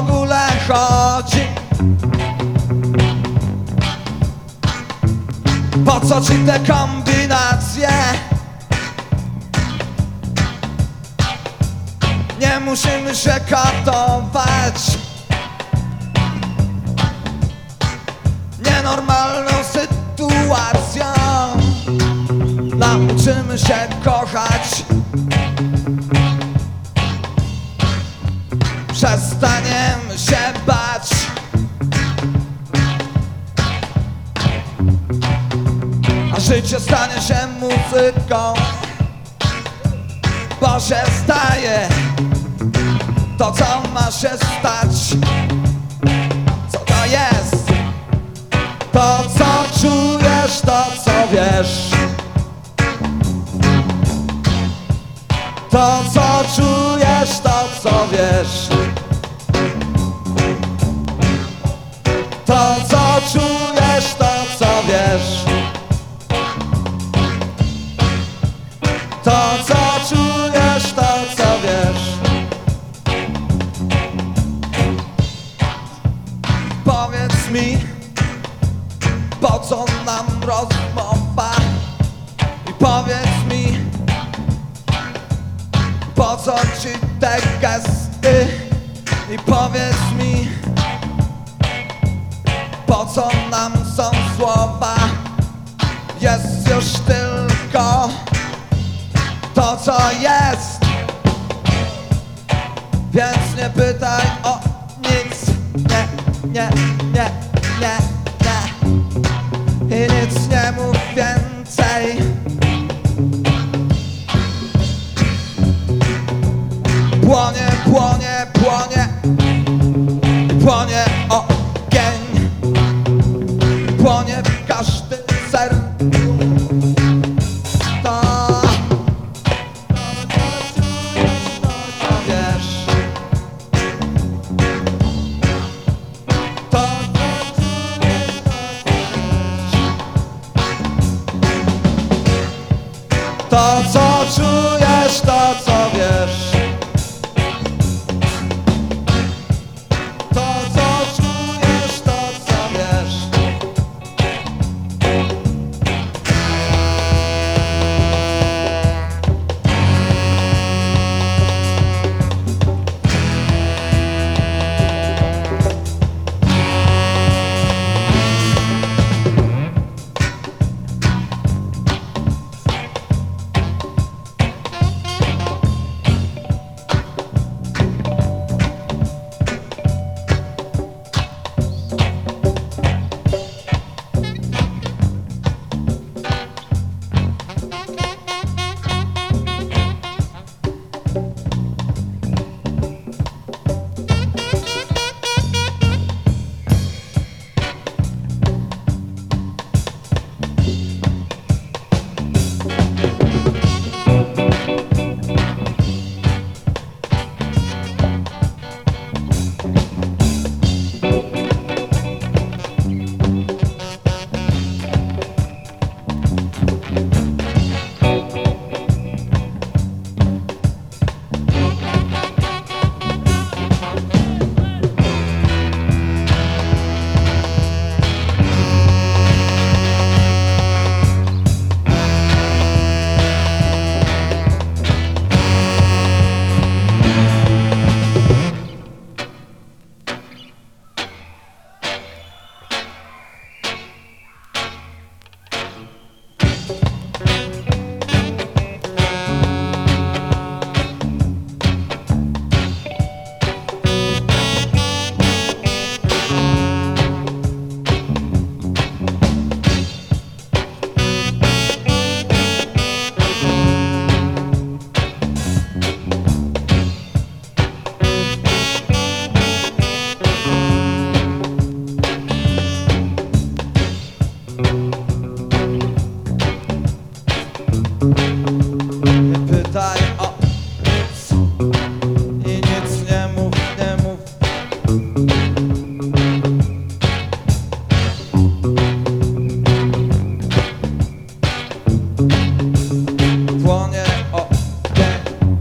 ogóle chodzi? Po co ci te kombinacje? Nie musimy się katować Nienormalną sytuacją Nauczymy się kochać życie stanie się muzyką. Bo się staje. To co ma się stać. Co to jest? To co czujesz, to co wiesz. To co czujesz, to co wiesz co nam rozmowa I powiedz mi Po co ci te gesty? I powiedz mi Po co nam są słowa? Jest już tylko to co jest. Więc nie pytaj o nic. Nie, nie, nie, nie, nie I nic nie mów więcej. Płonie, płonie, płonie Płonie ogień. Płonie w każdy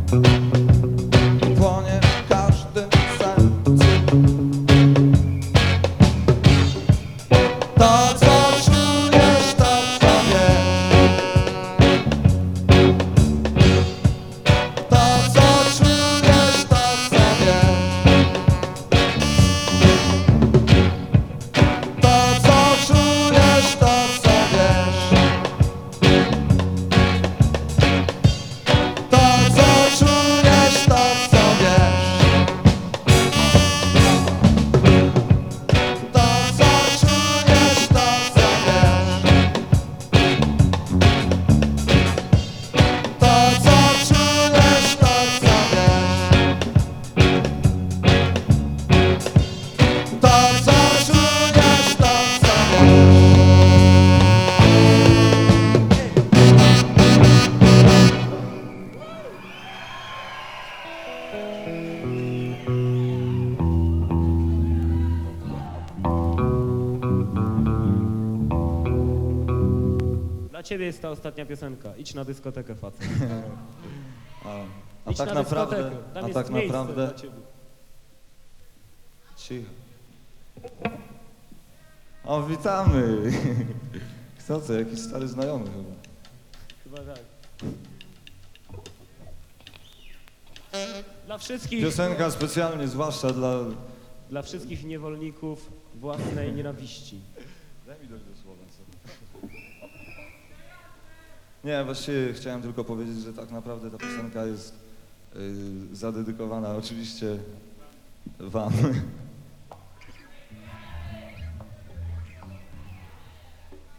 Płonie w ciebie jest ta ostatnia piosenka. Idź na dyskotekę, facet. A, a Idź tak na naprawdę, dyskotekę. Tam a jest tak miejsce naprawdę, dla ciebie. cicho. O, witamy. Kto to? Jakiś stary znajomy chyba. Chyba tak. Dla wszystkich, Piosenka specjalnie, zwłaszcza dla... dla wszystkich niewolników własnej nienawiści. Daj mi dojść do słowa, co? Nie, właściwie chciałem tylko powiedzieć, że tak naprawdę ta piosenka jest y, zadedykowana oczywiście wam.